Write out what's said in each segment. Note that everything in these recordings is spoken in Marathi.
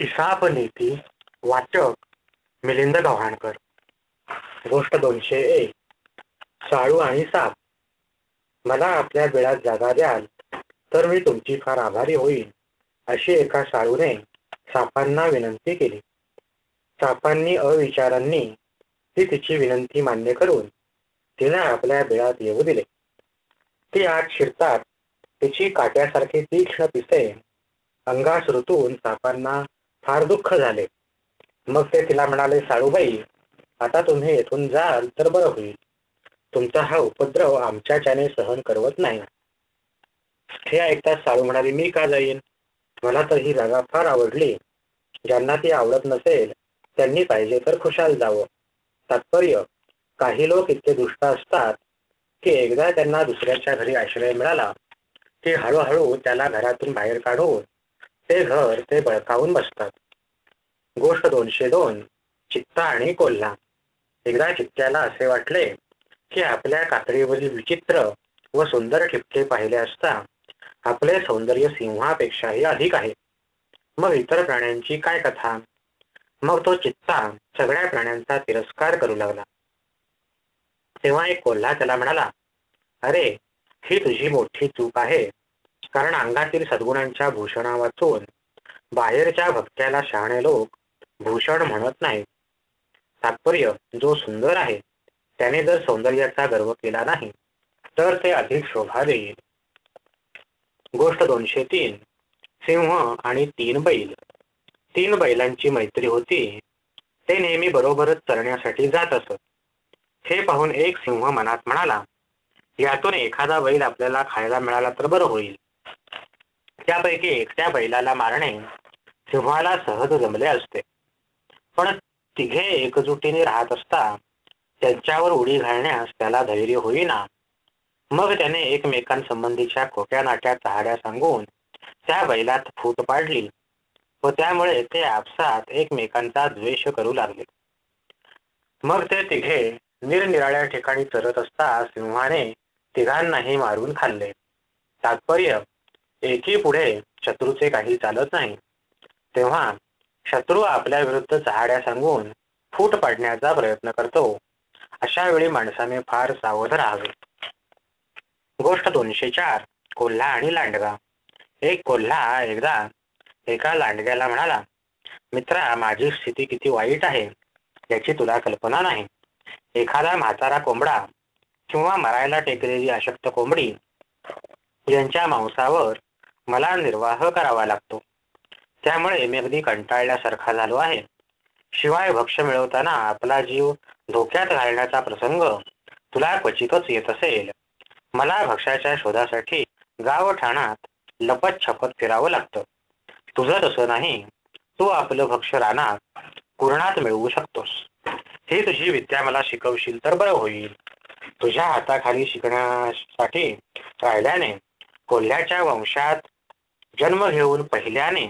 इसाप नीती वाचक मिलिंद गव्हाणकर. गोष्ट दोनशे एक. साळू आणि साप. मला आपल्या वेळात जागा द्याल तर मी तुमची फार आभारी होईल अशी एका साळूने सापांना विनंती केली. सापांनी अविचारांनी ती तिची विनंती मान्य करून तिला आपल्या बिळात येऊ दिले. ती आत शिरतात तिची काट्यासारखी तीक्ष्ण पिसे अंगास ऋतून सापांना फार दुःख झाले. मग ते तिला म्हणाले साळूबाई आता तुम्ही येथून जाल तर बरं होईल. तुमचा हा उपद्रव आमच्याच्याने सहन करवत नाही. हे ऐकताच साळू म्हणाली मी का जाईन? मला तर ही जागा फार आवडली. ज्यांना ती आवडत नसेल त्यांनी पाहिजे तर खुशाल जावं. तात्पर्य काही लोक इतके दुष्ट असतात की एकदा त्यांना दुसऱ्याच्या घरी आश्रय मिळाला की हळूहळू त्याला घरातून बाहेर काढून ते घर ते बळकावून बसतात. गोष्ट दोनशे दोन चित्ता आणि कोल्हा. एकदा चित्त्याला असे वाटले की आपल्या कातडीवरील विचित्र व सुंदर ठिपके पाहिले असता आपले सौंदर्य सिंहापेक्षाही अधिक आहे. मग इतर प्राण्यांची काय कथा? मग तो चित्ता सगळ्या प्राण्यांचा तिरस्कार करू लागला. तेव्हा एक कोल्हा त्याला म्हणाला अरे ही तुझी मोठी चूक आहे. कारण अंगातील सद्गुणांच्या भूषणा वाचून बाहेरच्या भक्त्याला शहाणे लोक भूषण म्हणत नाहीत. तात्पर्य जो सुंदर आहे त्याने जर सौंदर्याचा गर्व केला नाही तर ते अधिक शोभा देईल. गोष्ट दोनशे तीन. सिंह आणि तीन बैल. तीन बैलांची मैत्री होती. ते नेहमी बरोबरच चरण्यासाठी जात असत. हे पाहून एक सिंह मनात म्हणाला यातून एखादा बैल आपल्याला खायला मिळाला तर बरं होईल. त्यापैकी एकट्या बैलाला मारणे सिंहाला सहज जमले असते. पण तिघे एकजुटीने राहत असता त्यांच्यावर उडी घालण्यास त्याला धैर्य होईना. मग त्याने एकमेकांसंबंधीच्या खोट्या नाट्या चहाड्या सांगून त्या बैलात फूट पाडली व त्यामुळे ते आपसात एकमेकांचा द्वेष करू लागले. मग ते तिघे निरनिराळ्या ठिकाणी चरत असता सिंहाने तिघांनाही मारून खाल्ले. तात्पर्य एकी पुढे शत्रूचे काही चालत नाही. तेव्हा शत्रू आपल्या विरुद्ध चहाड्या सांगून फूट पाडण्याचा प्रयत्न करतो. अशा वेळी माणसाने फार सावध राहावे. गोष्ट दोनशे चार कोल्हा आणि लांडगा. एक कोल्हा एकदा एका लांडग्याला म्हणाला मित्रा माझी स्थिती किती वाईट आहे याची तुला कल्पना नाही. एखादा म्हातारा कोंबडा किंवा मरायला टेकलेली अशक्त कोंबडी यांच्या मांसावर मला निर्वाह करावा लागतो. त्यामुळे मी अगदी कंटाळल्यासारखा झालो आहे. शिवाय भक्ष मिळवताना आपला जीव धोक्यात घालण्याचा प्रसंग तुला क्वचितच येत असेल. मला भक्ष्याच्या शोधासाठी गाव ठाणात लपत छपत फिरावं लागतं. तुझं तसं नाही. तू आपलं भक्ष रानात कुरणात मिळवू शकतोस. ही तुझी विद्या मला शिकवशील तर बरं होईल. तुझ्या हाताखाली शिकण्यासाठी राहिल्याने कोल्ह्याच्या वंशात जन्म घेऊन पहिल्याने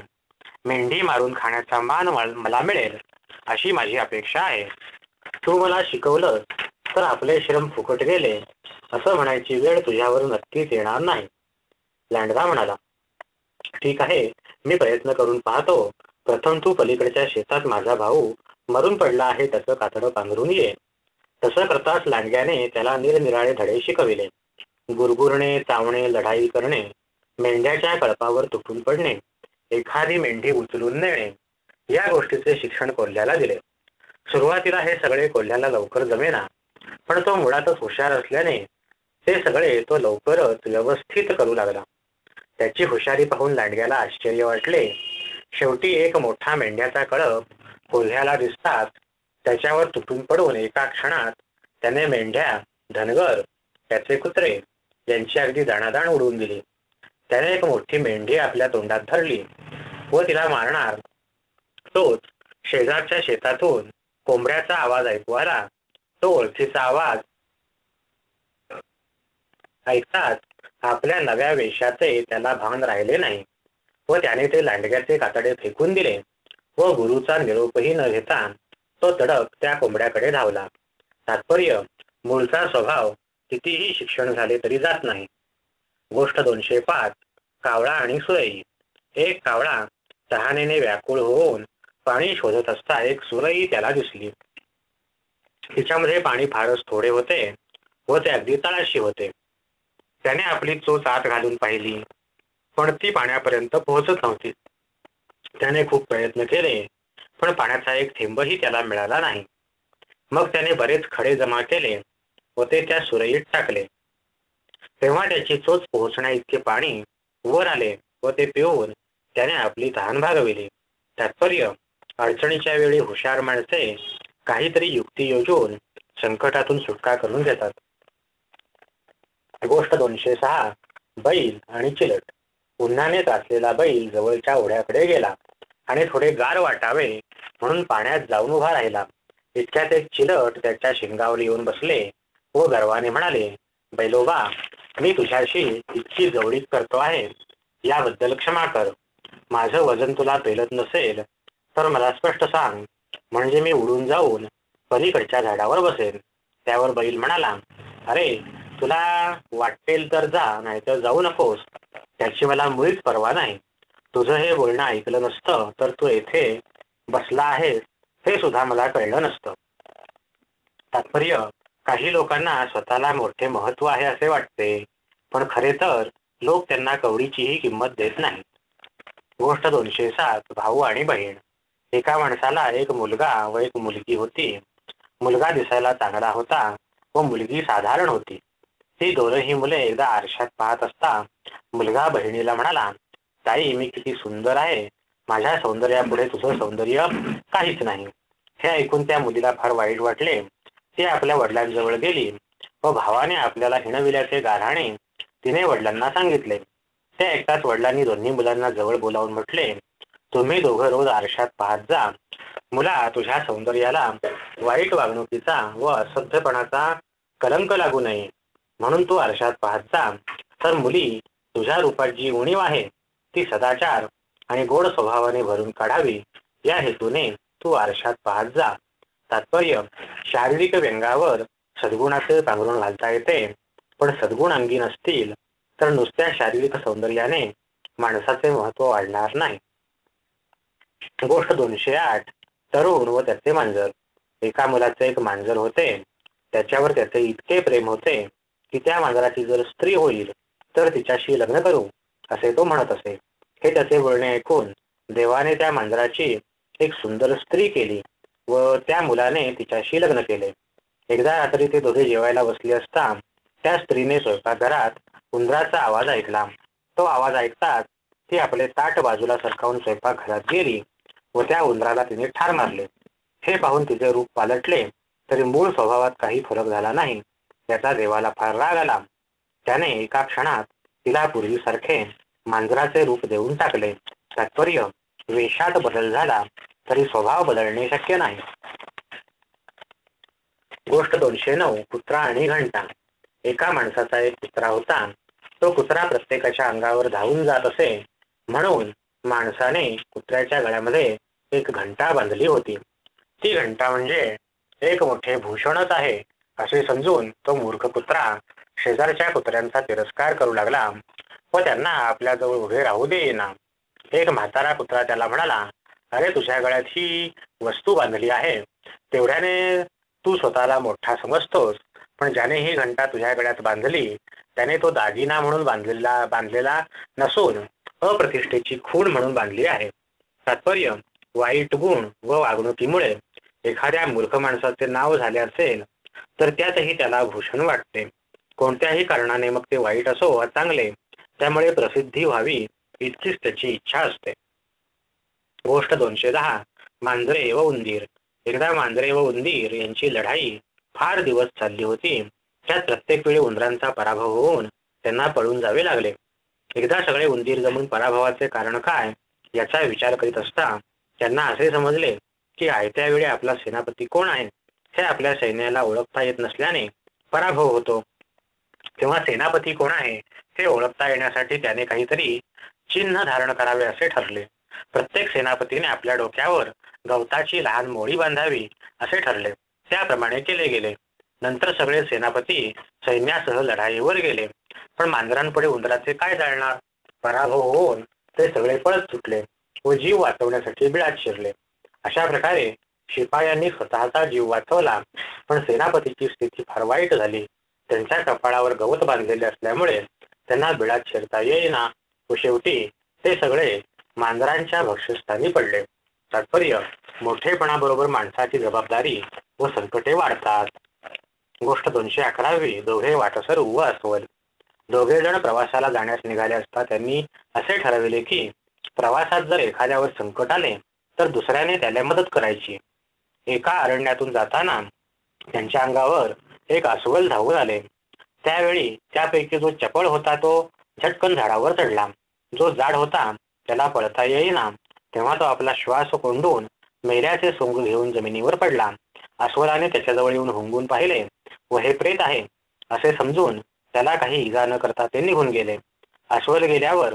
मेंढी मारून खाण्याचा मान मला मिळेल अशी माझी अपेक्षा आहे. तू मला शिकवलं तर आपले श्रम फुकट गेले असं म्हणायची वेळ तुझ्यावर नक्कीच येणार नाही. लांडगा म्हणाला ठीक आहे मी प्रयत्न करून पाहतो. प्रथम तू पलीकडच्या शेतात माझा भाऊ मरून पडला आहे त्याचं कातडं पांघरून ये. तसं करताच लांडग्याने त्याला निरनिराळे धडे शिकविले. गुरगुरणे चावणे लढाई करणे मेंढ्याच्या कळपावर तुटून पडणे एखादी मेंढी उचलून नेणे या गोष्टीचे शिक्षण कोल्ह्याला दिले. सुरुवातीला हे सगळे कोल्ह्याला लवकर जमेना पण तो मुळातच हुशार असल्याने ते सगळे तो लवकरच व्यवस्थित करू लागला. त्याची हुशारी पाहून लांडग्याला आश्चर्य वाटले. शेवटी एक मोठा मेंढ्याचा कळप कोल्ह्याला दिसताच त्याच्यावर तुटून पडून एका क्षणात त्याने मेंढ्या धनगर त्याचे कुत्रे यांची अगदी दाणादाण उडवून दिली. त्याने एक मोठी मेंढी आपल्या तोंडात धरली व तिला मारणार. तोच शेजारच्या शेतातून कोंबड्याचा आवाज ऐकू आला. तो ओळखीचा आवाज ऐकताच आपल्या नव्या वेशाचे त्याला भान राहिले नाही व त्याने ते लांडग्याचे कातडे फेकून दिले व गुरुचा निरोपही न घेता तो तडक त्या कोंबड्याकडे धावला. तात्पर्य मूळचा स्वभाव कितीही शिक्षण झाले तरी जात नाही. गोष्ट दोनशे पाच कावळा आणि सुरई. एक कावळा तहानेने व्याकुळ होऊन पाणी शोधत असता एक सुरई त्याला दिसली. तिच्यामध्ये पाणी फारच थोडे होते व ते अगदी तळाशी होते. त्याने आपली चोच आत घालून पाहिली पण ती पाण्यापर्यंत पोहोचत नव्हती. त्याने खूप प्रयत्न केले पण पाण्याचा एक थेंबही त्याला मिळाला नाही. मग त्याने बरेच खडे जमा केले व ते त्या सुरईत टाकले. तेव्हा त्याची चोच पोहोचण्या इतके पाणी वर आले व ते पिऊन त्याने आपली तहान भागविली. तात्पर्य अडचणीच्या वेळी हुशार माणसे काहीतरी युक्ती योजून संकटातून सुटका करून घेतात. गोष्ट दोनशे सहा बैल आणि चिलट. उन्हाने त्रासलेला बैल जवळच्या ओढ्याकडे गेला आणि थोडे गार वाटावे म्हणून पाण्यात जाऊन उभा राहिला. इतक्यात एक चिलट त्याच्या शिंगावर येऊन बसले व गर्वाने म्हणाले बैलोबा मी तुझ्याशी इतकी जवळीक करतो आहे याबद्दल क्षमा कर. माझं वजन तुला पेलत नसेल तर मला स्पष्ट सांग. म्हणजे मी उडून जाऊन पलीकडच्या झाडावर बसेन. त्यावर बैल म्हणाला अरे तुला वाटेल तर जा नाहीतर जाऊ नकोस. त्याची मला मुळीच परवा नाही. तुझं हे बोलणं ऐकलं नसतं तर तू येथे बसला आहेस हे सुद्धा मला कळलं नसतं. तात्पर्य काही लोकांना स्वतःला मोठे महत्त्व आहे असे वाटते पण खरे तर लोक त्यांना कवडीचीही किंमत देत नाहीत. गोष्ट दोनशे सात भाऊ आणि बहीण. एका माणसाला एक मुलगा व एक मुलगी होती. मुलगा दिसायला चांगला होता व मुलगी साधारण होती. ही दोनही मुले एकदा आरशात पाहत असता मुलगा बहिणीला म्हणाला ताई मी किती सुंदर आहे. माझ्या सौंदर्यापुढे तुझं सौंदर्य काहीच नाही. हे ऐकून त्या मुलीला फार वाईट वाटले. ती आपल्या वडिलांजवळ गेली. व भावाने आपल्याला हिणविल्याचे गाऱ्हाणे तिने वडिलांना सांगितले. ते ऐकताच वडिलांनी दोन्ही मुलांना जवळ बोलावून म्हटले तुम्ही दोघं रोज आरशात पाहत जा. मुला तुझ्या सौंदर्याला वाईट वागणुकीचा व असभ्यपणाचा कलंक लागू नये. म्हणून तू आरशात पाहत जा. तर मुली तुझ्या रूपात जी उणीव आहे ती सदाचार आणि गोड स्वभावाने भरून काढावी. या हेतूने तू आरशात पाहत जा. तात्पर्य शारीरिक व्यंगावर सद्गुणाचे पांघरून घालता येते. पण सद्गुण अंगी नसतील तर नुसत्या शारीरिक सौंदर्याने माणसाचे महत्त्व वाढणार नाही. गोष्ट दोनशे आठ तरुण व त्याचे मांजर. एका मुलाचे एक मांजर होते. त्याच्यावर त्याचे इतके प्रेम होते की त्या मांजराची जर स्त्री होईल तर तिच्याशी लग्न करू असे तो म्हणत असे. हे त्याचे बोलणे ऐकून देवाने त्या मांजराची एक सुंदर स्त्री केली. व त्या मुलाने तिच्याशी लग्न केले. एकदा रात्री ते दोघे जेवायला बसले असता त्या स्त्रीने स्वयंपाकघरात उंदराचा आवाज ऐकला. तो आवाज ऐकताच ती आपले ताट बाजूला सरकावून स्वयंपाकघरात गेली व त्या उंदराला तिने ठार मारले. हे पाहून तिचे रूप पालटले तरी मूळ स्वभावात काही फरक झाला नाही. त्याचा देवाला फार राग आला. त्याने एका क्षणात तिला पूर्वीसारखे मांजराचे रूप देऊन टाकले. तात्पर्य वेशात बदल झाला. तरी स्वभाव बदलणे शक्य नाही. गोष्ट दोनशे नऊ कुत्रा आणि घंटा. एका माणसाचा एक कुत्रा होता. तो कुत्रा प्रत्येकाच्या अंगावर धावून जात असे. म्हणून माणसाने कुत्र्याच्या गळ्यामध्ये एक घंटा बांधली होती. ती घंटा म्हणजे एक मोठे भूषणच आहे असे समजून तो मूर्ख कुत्रा शेजारच्या कुत्र्यांचा तिरस्कार करू लागला. व त्यांना आपल्याजवळ उभे राहू देईना. एक म्हातारा कुत्रा त्याला म्हणाला अरे तुझ्या गळ्यात ही वस्तू बांधली आहे. तेवढ्याने तू स्वतःला मोठा समजतोस. पण ज्याने ही घंटा तुझ्या गळ्यात बांधली त्याने तो दागिना म्हणून बांधलेला बांधलेला नसून अप्रतिष्ठेची खूण म्हणून बांधली आहे. तात्पर्य वाईट गुण व वागणुकीमुळे एखाद्या मूर्ख माणसाचे नाव झाले असेल तर त्यातही त्याला भूषण वाटते. कोणत्याही कारणाने मग ते वाईट असो वा चांगले त्यामुळे प्रसिद्धी व्हावी इतकीच त्याची इच्छा असते. गोष्ट दोनशे दहा. मांजरे व उंदीर. एकदा मांजरे व उंदीर यांची लढाई फार दिवस चालली होती. त्यात प्रत्येक वेळी उंदरांचा पराभव होऊन त्यांना पळून जावे लागले. एकदा सगळे उंदीर जमून पराभवाचे कारण काय याचा विचार करीत असता त्यांना असे समजले की आयत्या वेळी आपला सेनापती कोण आहे? हे आपल्या सैन्याला ओळखता येत नसल्याने पराभव होतो. तेव्हा सेनापती कोण आहे हे ओळखता येण्यासाठी त्याने काहीतरी चिन्ह धारण करावे असे ठरले. प्रत्येक सेनापतीने आपल्या डोक्यावर गवताची लहान मोळी बांधावी असे ठरले. त्याप्रमाणे केले गेले. नंतर सगळे सेनापती सैन्यासह लढाईवर गेले. पण मांजरांपुढे उंदराचे काय जाळणार? पराभव होऊन ते सगळे पळत सुटले व जीव वाचवण्यासाठी बिळात शिरले. अशा प्रकारे शिपायांनी स्वतःचा जीव वाचवला पण सेनापतीची स्थिती फार वाईट झाली. त्यांच्या कपाळावर गवत बांधलेले असल्यामुळे त्यांना बिळात शिरता येईना व शेवटी ते सगळे मांजरांच्या भक्षस्थानी पडले. तात्पर्य मोठेपणाबरोबर माणसाची जबाबदारी व संकटे वाढतात. गोष्ट दोनशे अकरावी दोघे वाटसर व अस्वल. दोघे जण प्रवासाला जाण्यास निघाले असता त्यांनी असे ठरविले की प्रवासात जर एखाद्यावर संकट आले तर दुसऱ्याने त्याला मदत करायची. एका अरण्यातून जाताना त्यांच्या अंगावर एक अस्वल धावून आले. त्यावेळी त्यापैकी जो चपळ होता तो झटकन झाडावर चढला. जो जाड होता त्याला पळता येईना. तेव्हा तो आपला श्वास कोंडून मेल्याचे सोंग घेऊन जमिनीवर पडला. अस्वलाने त्याच्याजवळ येऊन हुंगून पाहिले. व हे प्रेत आहे असे समजून त्याला काही इजा न करता ते निघून गेले. अस्वल गेल्यावर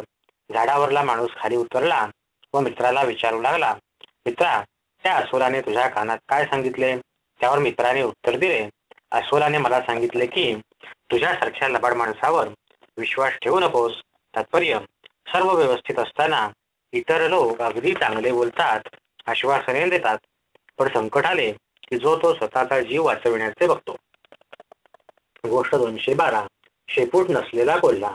झाडावरला माणूस खाली उतरला व मित्राला विचारू लागला मित्रा त्या अस्वलाने तुझ्या कानात काय सांगितले? त्यावर मित्राने उत्तर दिले अस्वलाने मला सांगितले की तुझ्यासारख्या लबाड माणसावर विश्वास ठेवू नकोस तात्पर्य सर्व व्यवस्थित असताना इतर लोक अगदी चांगले बोलतात आश्वासने देतात. पण संकट आले की जो तो स्वतःचा जीव वाचविण्याचे बघतो. गोष्ट दोनशे बारा. शेपूट नसलेला कोल्हा.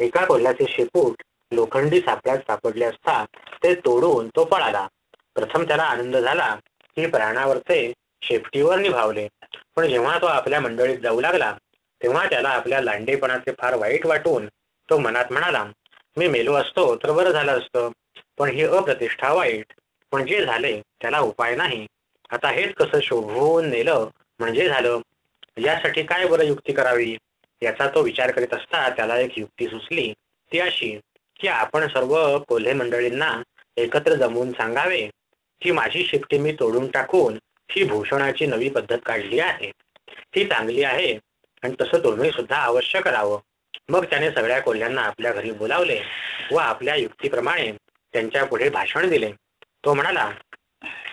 एका कोल्ह्याचे शेपूट लोखंडी सापड्यात सापडले असता ते तोडून तो पळाला. प्रथम त्याला आनंद झाला की प्राणावरचे शेपटीवर निभावले. पण जेव्हा तो आपल्या मंडळीत जाऊ लागला तेव्हा त्याला आपल्या लांडेपणाचे फार वाईट वाटून तो मनात म्हणाला मी मेलो असतो तर बरं झालं असतं. पण ही अप्रतिष्ठा वाईट. पण जे झाले त्याला उपाय नाही. आता हेच कसं शोभवून नेलं म्हणजे झालं. यासाठी काय बरं युक्ती करावी? याचा तो विचार करीत असता त्याला एक युक्ती सुचली. ती अशी की आपण सर्व कोल्हे मंडळींना एकत्र जमवून सांगावे. की माझी शिफ्टी मी तोडून टाकून ही भूषणाची नवी पद्धत काढली आहे. ती चांगली आहे. आणि तसं तुम्ही सुद्धा अवश्य करावं. मग त्याने सगळ्या कोल्ह्यांना आपल्या घरी बोलावले व आपल्या युक्तीप्रमाणे त्यांच्या पुढे भाषण दिले. तो म्हणाला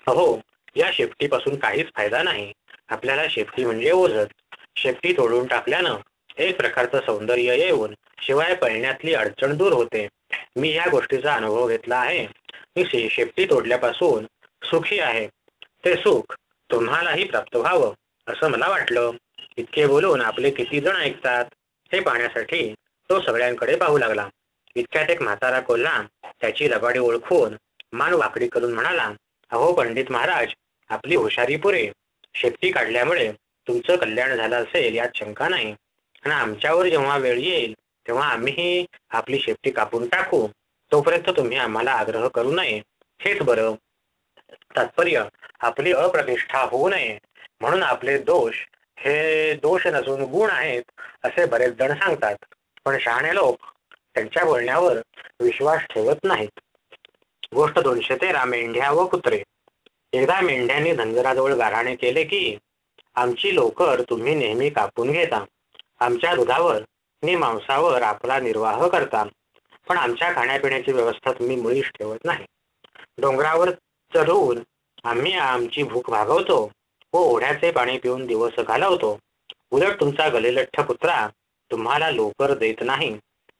अहो या शेपटीपासून काहीच फायदा नाही. आपल्याला शेपटी म्हणजे ओझत शेपटी तोडून टाकल्यानं एक प्रकारचं सौंदर्य येऊन शिवाय पळण्यातली अडचण दूर होते. मी या गोष्टीचा अनुभव घेतला आहे. मी शेपटी तोडल्यापासून सुखी आहे. ते सुख तुम्हालाही प्राप्त व्हावं असं मला वाटलं. इतके बोलून आपले किती जण ऐकतात? हे पाहण्यासाठी तो सगळ्यांकडे पाहू लागला. इतक्यात एक म्हातारा कोल्हा त्याची लबाडी ओळखून मान वाकडी करून म्हणाला अहो पंडित महाराज आपली हुशारी पुरे. शेपटी काढल्यामुळे तुमचं कल्याण झालं असेल यात शंका नाही. आणि आमच्यावर जेव्हा वेळ येईल तेव्हा आम्हीही आपली शेपटी कापून टाकू. तोपर्यंत तुम्ही आम्हाला आग्रह करू नये. हेच बरं. तात्पर्य आपली अप्रतिष्ठा होऊ नये. म्हणून आपले दोष हे दोष नसून गुण आहेत असे बरेच जण सांगतात. पण शहाणे लोक त्यांच्या बोलण्यावर विश्वास ठेवत नाहीत. गोष्ट दोनशे तेरा मेंढ्या व कुत्रे. एकदा मेंढ्यांनी धनगराजवळ गाराणे केले की आमची लोकर तुम्ही नेहमी कापून घेता. आमच्या दुधावर आणि मांसावर आपला निर्वाह करता. पण आमच्या खाण्यापिण्याची व्यवस्था तुम्ही मुळीच ठेवत नाही. डोंगरावर चढवून आम्ही आमची भूक भागवतो. व ओढ्याचे पाणी पिऊन दिवस घालवतो. उलट तुमचा गलेलठ्ठ कुत्रा तुम्हाला लोकर देत नाही.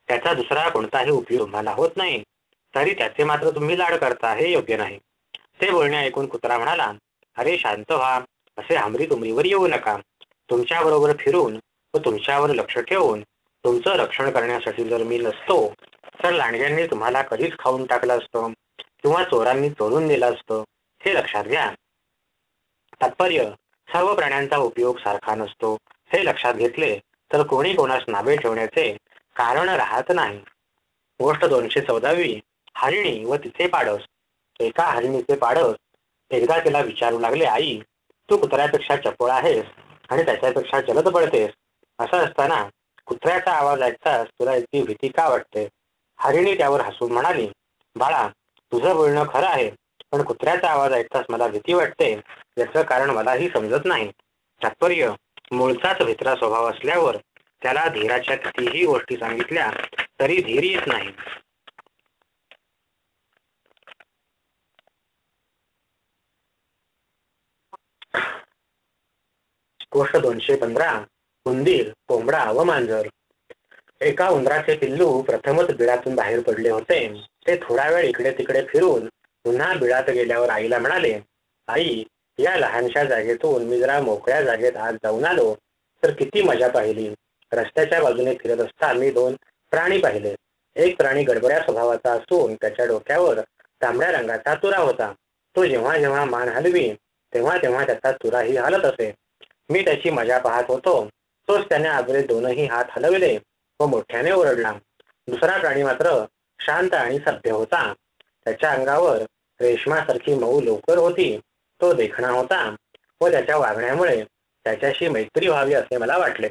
त्याचा दुसरा कोणताही उपयोग तुम्हाला होत नाही. तरी त्याचे मात्र तुम्ही लाड करता हे योग्य नाही. ते बोलणे ऐकून कुत्रा म्हणाला अरे शांत व्हा. असे हमरी तुमरीवर येऊ नका. तुमच्याबरोबर फिरून व तुमच्यावर लक्ष ठेवून तुमचं रक्षण करण्यासाठी जर मी नसतो तर लांडग्यांनी तुम्हाला कधीच खाऊन टाकलं असतं किंवा चोरांनी चोरून नेलं असतं हे लक्षात घ्या. तात्पर्य सर्व प्राण्यांचा उपयोग सारखा नसतो. हे लक्षात घेतले तर कोणी कोणास नावे ठेवण्याचे कारण राहत नाही. गोष्ट दोनशे चौदावी हरिणी व तिचे पाडस. एका हरिणीचे पाडस एकदा तिला विचारू लागले आई तू कुत्र्यापेक्षा चपळ आहेस आणि त्याच्यापेक्षा जलद पडतेस. असं असताना कुत्र्याचा आवाज ऐकताच तुला इतकी भीती का वाटते? हरिणी त्यावर हसून म्हणाली बाळा तुझं बोलणं खरं आहे. पण कुत्र्याचा आवाज ऐकताच मला भीती वाटते. याचं कारण मलाही समजत नाही. तात्पर्य मूळचाच भित्रा स्वभाव असल्यावर त्याला धीराच्या कितीही गोष्टी सांगितल्या तरी धीर येत नाही. गोष्ट दोनशे पंधरा उंदीर कोंबडा व मांजर. एका उंदराचे पिल्लू प्रथमच बिळातून बाहेर पडले होते. ते थोडा वेळ इकडे तिकडे फिरून पुन्हा बिळात गेल्यावर आईला म्हणाले आई या लहानशा जागेतून मी जरा मोकळ्या जागेत आज जाऊन आलो तर किती मजा पाहिली. रस्त्याच्या बाजूने फिरत असता मी दोन प्राणी पाहिले. एक प्राणी गडबड्या स्वभावाचा असून त्याच्या डोक्यावर तांबड्या रंगाचा तुरा होता. तो जेव्हा जेव्हा मान हलवी तेव्हा तेव्हा त्याचा तुराही हलत असे. मी त्याची मजा पाहत होतो. तोच त्याने आगरे दोनही हात हलविले व मोठ्याने ओरडला. दुसरा प्राणी मात्र शांत आणि सभ्य होता. त्याच्या अंगावर रेशमासारखी मऊ लवकर होती. तो देखणा होता व त्याच्या वागण्यामुळे त्याच्याशी मैत्री व्हावी असे मला वाटले.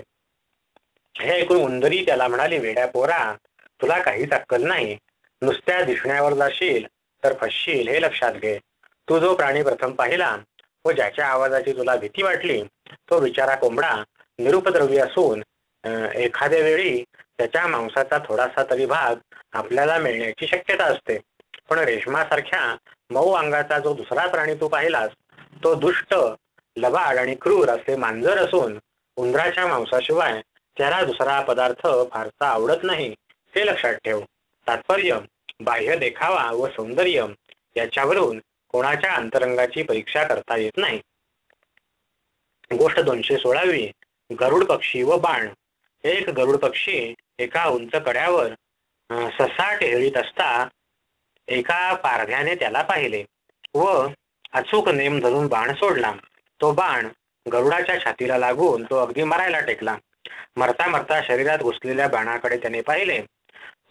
हे ऐकून उंदरी त्याला म्हणाली वेड्या पोरा तुला काहीच अक्कल नाही. नुसत्या दिसण्यावर जाशील तर फसशील हे लक्षात घे. तू जो प्राणी प्रथम पाहिला व ज्याच्या आवाजाची तुला भीती वाटली तो बिचारा कोंबडा निरुपद्रवी असून एखाद्या वेळी त्याच्या मांसाचा थोडासा तरी भाग आपल्याला मिळण्याची शक्यता असते. पण रेशमासारख्या मऊ अंगाचा जो दुसरा प्राणी तू पाहिलास तो दुष्ट लबाड आणि क्रूर असे मांजर असून उंदराच्या मांसाशिवाय त्याला दुसरा पदार्थ फारसा आवडत नाही हे लक्षात ठेव. तात्पर्य बाह्य देखावा व सौंदर्य याच्यावरून कोणाच्या अंतरंगाची परीक्षा करता येत नाही. गोष्ट दोनशे सोळावी गरुड पक्षी व बाण. एक गरुड पक्षी एका उंच कड्यावर ससाट हेळीत असता एका पारध्याने त्याला पाहिले व अचूक नेम धरून बाण सोडला. तो बाण गरुडाच्या छातीला लागून तो अगदी मरायला टेकला. मरता मरता शरीरात घुसलेल्या बाणाकडे त्याने पाहिले.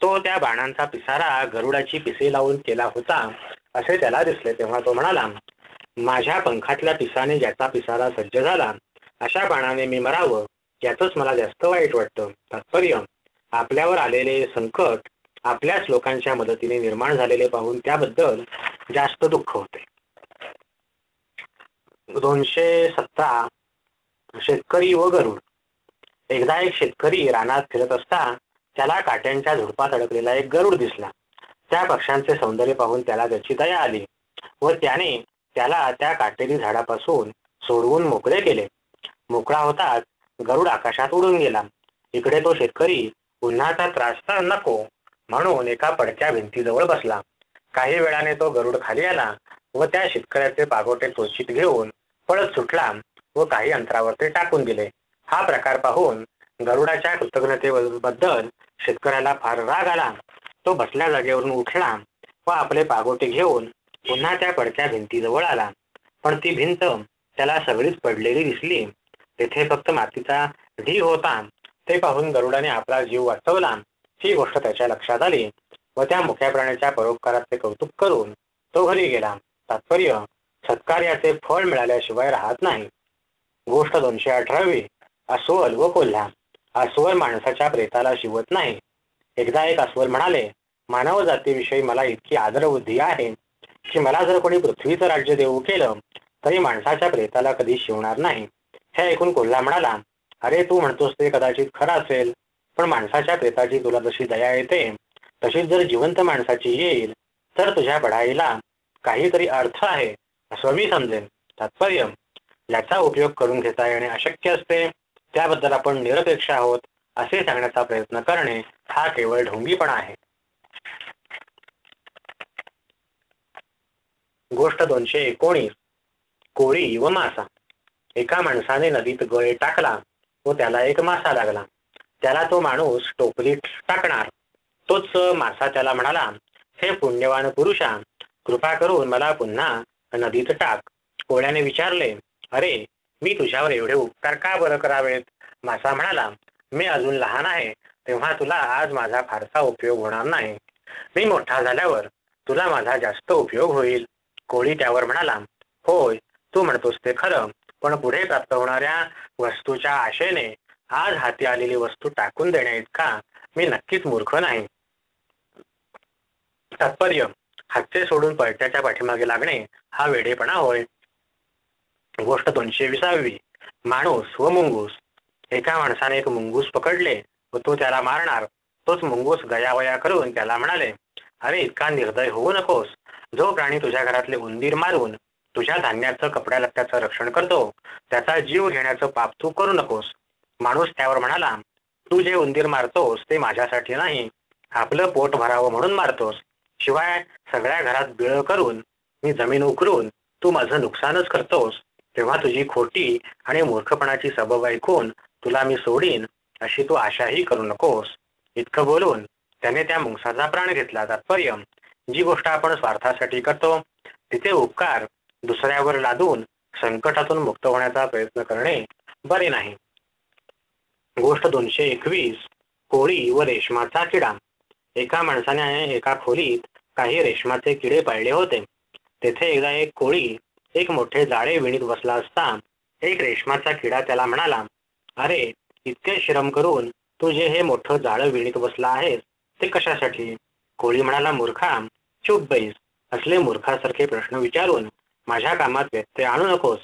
तो त्या बाणांचा पिसारा गरुडाची पिसे लावून केला होता असे त्याला दिसले तेव्हा तो म्हणाला माझ्या पंखातल्या पिसाने ज्याचा पिसारा सज्ज झाला अशा बाणाने मी मरावं याच मला जास्त वाईट वाटतं. तात्पर्य आपल्यावर आलेले संकट आपल्याच लोकांच्या मदतीने निर्माण झालेले पाहून त्याबद्दल जास्त दुःख होते. दोनशे सत्ता शेतकरी व गरुड. एकदा एक शेतकरी रानात फिरत असता त्याला काट्यांच्या झुडपात अडकलेला एक गरुड दिसला. त्या पक्ष्यांचे सौंदर्य पाहून त्याला त्याची दया आली व त्याने त्याला त्या काटेरी झाडापासून सोडवून मोकळे केले. मोकळा होताच गरुड आकाशात उडून गेला. इकडे तो शेतकरी उन्हाचा त्रास तर नको म्हणून एका पडक्या भिंतीजवळ बसला. काही वेळाने तो गरुड खाली आला व त्या शेतकऱ्याचे पागोटे तोचित घेऊन पळत सुटला व काही अंतरावर ते टाकून दिले. हा प्रकार पाहून गरुडाच्या कृतज्ञतेबद्दल शेतकऱ्याला फार राग आला. तो बसल्या जागेवरून उठला व आपले पागोटे घेऊन पुन्हा त्या पडक्या भिंतीजवळ आला. पण ती भिंत त्याला सगळीच पडलेली दिसली. तेथे फक्त मातीचा ढी होता. ते पाहून गरुडाने आपला जीव वाचवला. ही गोष्ट त्याच्या लक्षात आली व त्या मुख्या प्राण्याच्या परोपकाराचे कौतुक करून तो घरी गेला. तात्पर्य सत्कार्याचे फळ मिळाल्याशिवाय राहत नाही. गोष्ट दोनशे अठरावी अस्वल व कोल्हा. अस्वल माणसाच्या प्रेताला शिवत नाही. एकदा एक अस्वल म्हणाले मानव जातीविषयी मला इतकी आदरबुद्धी आहे की मला जर कोणी पृथ्वीचं राज्य देऊ केलं तरी माणसाच्या प्रेताला कधी शिवणार नाही. हे ऐकून कोल्हा म्हणाला अरे तू म्हणतोस ते कदाचित खरं असेल पण माणसाच्या प्रेताची तुला जशी दया येते तशीच जर जिवंत माणसाची येईल तर तुझ्या बढाईला काहीतरी अर्थ आहे असं मी समजेन. तात्पर्य याचा उपयोग करून घेता येणे अशक्य असते. त्याबद्दल आपण निरपेक्ष आहोत असे सांगण्याचा प्रयत्न करणे हा केवळ ढोंगीपणा आहे. गोष्ट दोनशे एकोणीस. कोळी व मासा एका माणसाने नदीत गळे टाकला व त्याला एक मासा लागला. त्याला तो माणूस टोपलीत टाकणार. तोच मासा त्याला म्हणाला हे पुण्यवान पुरुषा कृपा करून मला पुन्हा नदीत टाक. कोळ्याने विचारले अरे मी तुझ्यावर एवढे उपकार का बरं करावेत? मासा म्हणाला मी अजून लहान आहे तेव्हा तुला आज माझा फारसा उपयोग होणार नाही. मी मोठा झाल्यावर तुला माझा जास्त उपयोग होईल. कोळी त्यावर म्हणाला होय तू म्हणतोस ते खरं पण पुढे प्राप्त होणाऱ्या वस्तूच्या आशेने आज हाती आलेली वस्तू टाकून देण्या इतका मी नक्कीच मूर्ख नाही. तात्पर्य हातचे सोडून पळत्याच्या पाठीमागे लागणे हा वेडेपणा होय. गोष्ट दोनशे विसावी. माणूस व मुंगूस. एका माणसाने एक मुंगूस पकडले व तो त्याला मारणार. तोच मुंगूस गयावया करून त्याला म्हणाले अरे इतका निर्दय होऊ नकोस. जो प्राणी तुझ्या घरातले उंदीर मारून तुझ्या धान्याचं कपड्या लत्त्याचं रक्षण करतो त्याचा जीव घेण्याचं पाप तू करू नकोस. माणूस त्यावर म्हणाला तू जे उंदीर मारतोस ते माझ्यासाठी नाही. आपलं पोट भरावं म्हणून मारतोस. शिवाय सगळ्या घरात बिळ करून मी जमीन उकरून तू माझं नुकसानच करतोस. तेव्हा तुझी खोटी आणि मूर्खपणाची सबब ऐकून तुला मी सोडीन अशी तू आशाही करू नकोस. इतकं बोलून त्याने त्या मुंगसाचा प्राण घेतला. तात्पर्य जी गोष्ट आपण स्वार्थासाठी करतो तिथे उपकार दुसऱ्यावर लादून संकटातून मुक्त होण्याचा प्रयत्न करणे बरे नाही. गोष्ट दोनशे एकवीस कोळी व रेशमाचा किडा. एका माणसाने एका खोलीत काही रेशमाचे किडे पाळले होते. तेथे एकदा एक कोळी एक मोठे जाळे विणीत बसला असता एक रेशमाचा किडा त्याला म्हणाला अरे इतके श्रम करून तू जे हे मोठं जाळं विणीत बसला आहेस ते कशासाठी? कोळी म्हणाला मूर्खा चुप बैस. असले मूर्खासारखे प्रश्न विचारून माझ्या कामात व्यत्यय आणू नकोस.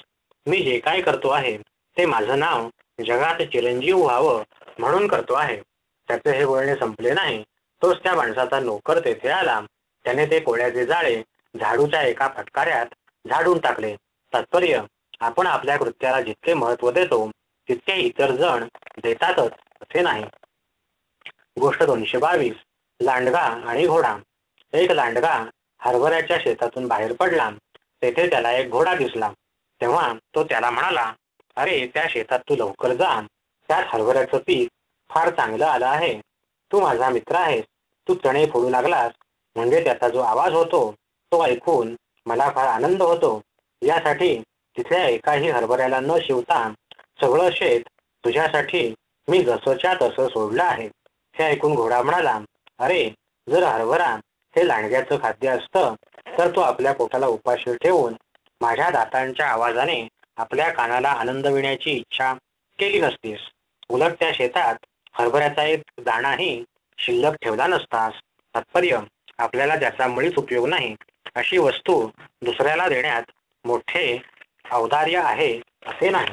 मी जे काय करतो आहे ते माझं नाव जगात चिरंजीव व्हावं म्हणून करतो आहे. त्याचे हे बोलणे संपले नाही. तोच त्या माणसाचा नोकर तेथे आला. त्याने ते कोळ्याचे जाळे झाडूच्या एका फटकाऱ्यात झाडून टाकले. तात्पर्य आपण आपल्या कृत्याला जितके महत्त्व देतो तितके इतर जण देतातच असे नाही. गोष्ट दोनशे बावीस. लांडगा आणि घोडा. एक लांडगा हरभऱ्याच्या शेतातून बाहेर पडला. तेथे त्याला एक घोडा दिसला. तेव्हा तो त्याला म्हणाला अरे त्या शेतात तू लवकर जा. त्यात हरभऱ्याचं पीक फार चांगलं आलं आहे. तू माझा मित्र आहेस. तू चणे फोडू लागलास. म्हणजे त्याचा जो आवाज होतो तो ऐकून मला फार आनंद होतो. यासाठी तिथल्या एकाही हरभऱ्याला न शिवता सगळं शेत तुझ्यासाठी मी जसंच्या तसं सोडलं आहे. हे ऐकून घोडा म्हणाला अरे जर हरभरा हे लांडग्याचं खाद्य असतं तर तो आपल्या पोटाला उपाशी ठेवून माझ्या दातांच्या आवाजाने आपल्या कानाला आनंद विण्याची इच्छा केली नसतीस. उलट त्या शेतात हरभऱ्याचा एक दाणाही शिल्लक ठेवला नसतास. तात्पर्य आपल्याला त्याचा मुळीच उपयोग नाही. अशी वस्तू दुसऱ्याला देण्यात मोठे औदार्य आहे असे नाही.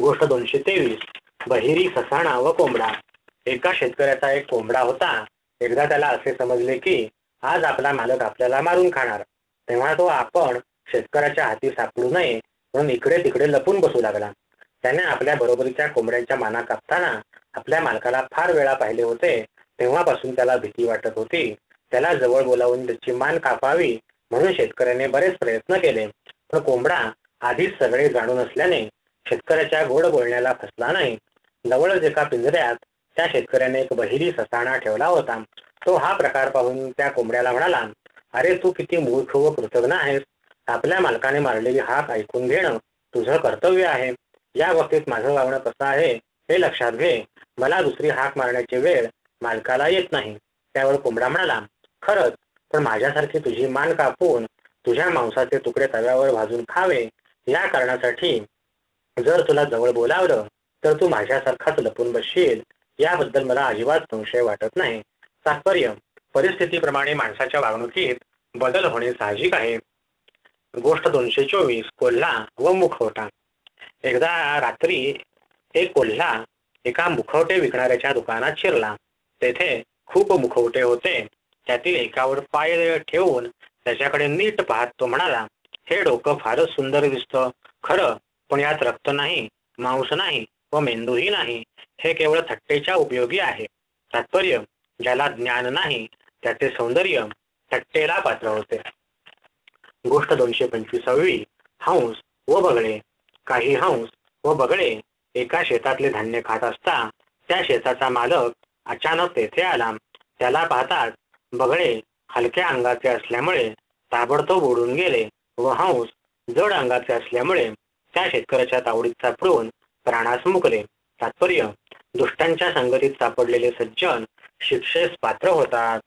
गोष्ट दोनशे तेवीस. बहिरी ससाणा व कोंबडा. एका शेतकऱ्याचा एक कोंबडा होता. एकदा त्याला असे समजले की आज आपला मालक आपल्याला मारून खाणार. तेव्हा तो आपण शेतकऱ्याच्या हाती सापडू नये म्हणून इकडे तिकडे लपून बसू लागला. त्याने आपल्या बरोबरीच्या कोंबड्यांच्या माना कापताना आपल्या मालकाला फार वेळा पाहिले होते. तेव्हापासून त्याला भीती वाटत होती. त्याला जवळ बोलावून त्याची मान कापावी म्हणून शेतकऱ्याने बरेच प्रयत्न केले. पण कोंबडा आधीच सगळे जाणून असल्याने शेतकऱ्याच्या गोड बोलण्याला फसला नाही. जवळच एका पिंजऱ्यात त्या शेतकऱ्याने एक बहिरी ससाणा ठेवला होता. तो हा प्रकार पाहून त्या कोंबड्याला म्हणाला अरे तू किती मूर्ख व कृतज्ञ आहेस. आपल्या मालकाने मारलेली हाक ऐकून घेणं तुझं कर्तव्य आहे. या बाबतीत माझं वागणं कसं आहे. हे लक्षात घे. मला दुसरी हाक मारण्याची वेळ मालकाला येत नाही. त्यावर कोंबडा म्हणाला खरंच पण माझ्यासारखी तुझी मान कापून तुझ्या मांसाचे तुकडे तव्यावर भाजून खावे या कारणासाठी जर तुला जवळ बोलावलं तर तू माझ्यासारखाच लपून बसशील. याबद्दल मला अजिबात संशय वाटत नाही. तात्पर्य परिस्थितीप्रमाणे माणसाच्या वागणुकीत बदल होणे साहजिक आहे. गोष्ट दोनशे चोवीस कोल्हा व मुखवटा. एकदा रात्री एक कोल्हा एका मुखवटे विकणाऱ्याच्या दुकानात शिरला. तेथे खूप मुखवटे होते. त्यातील एकावर पाय ठेवून त्याच्याकडे नीट पाहत तो म्हणाला हे डोकं फारच सुंदर दिसतं. खरं पण यात रक्त नाही मांस नाही व मेंदूही नाही. हे केवळ थट्टेच्या उपयोगी आहे. तात्पर्य ज्याला ज्ञान नाही त्याचे सौंदर्य थट्टेला पात्र होते. गोष्ट दोनशे पंचवीसावी. हंस व बगळे. काही हंस व बगळे एका शेतातले धान्य खात असता त्या शेताचा मालक अचानक तेथे आला. त्याला पाहताच बगळे हलक्या अंगाचे असल्यामुळे ताबडतोब उडून गेले व हंस जड अंगाचे असल्यामुळे त्या शेतकऱ्याच्या तावडीत सापडून प्राणास मुकले. तात्पर्य दुष्टांच्या संगतीत सापडलेले सज्जन शिक्षेस पात्र होतात.